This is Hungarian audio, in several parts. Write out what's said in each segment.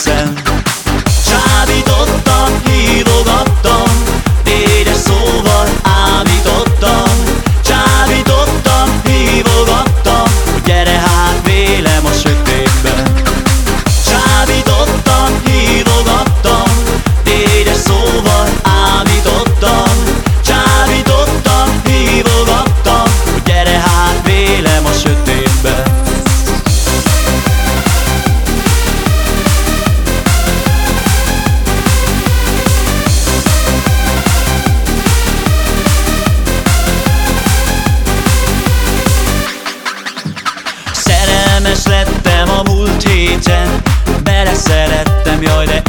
sen. mir eure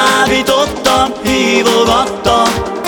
Csábítottam, hívogattam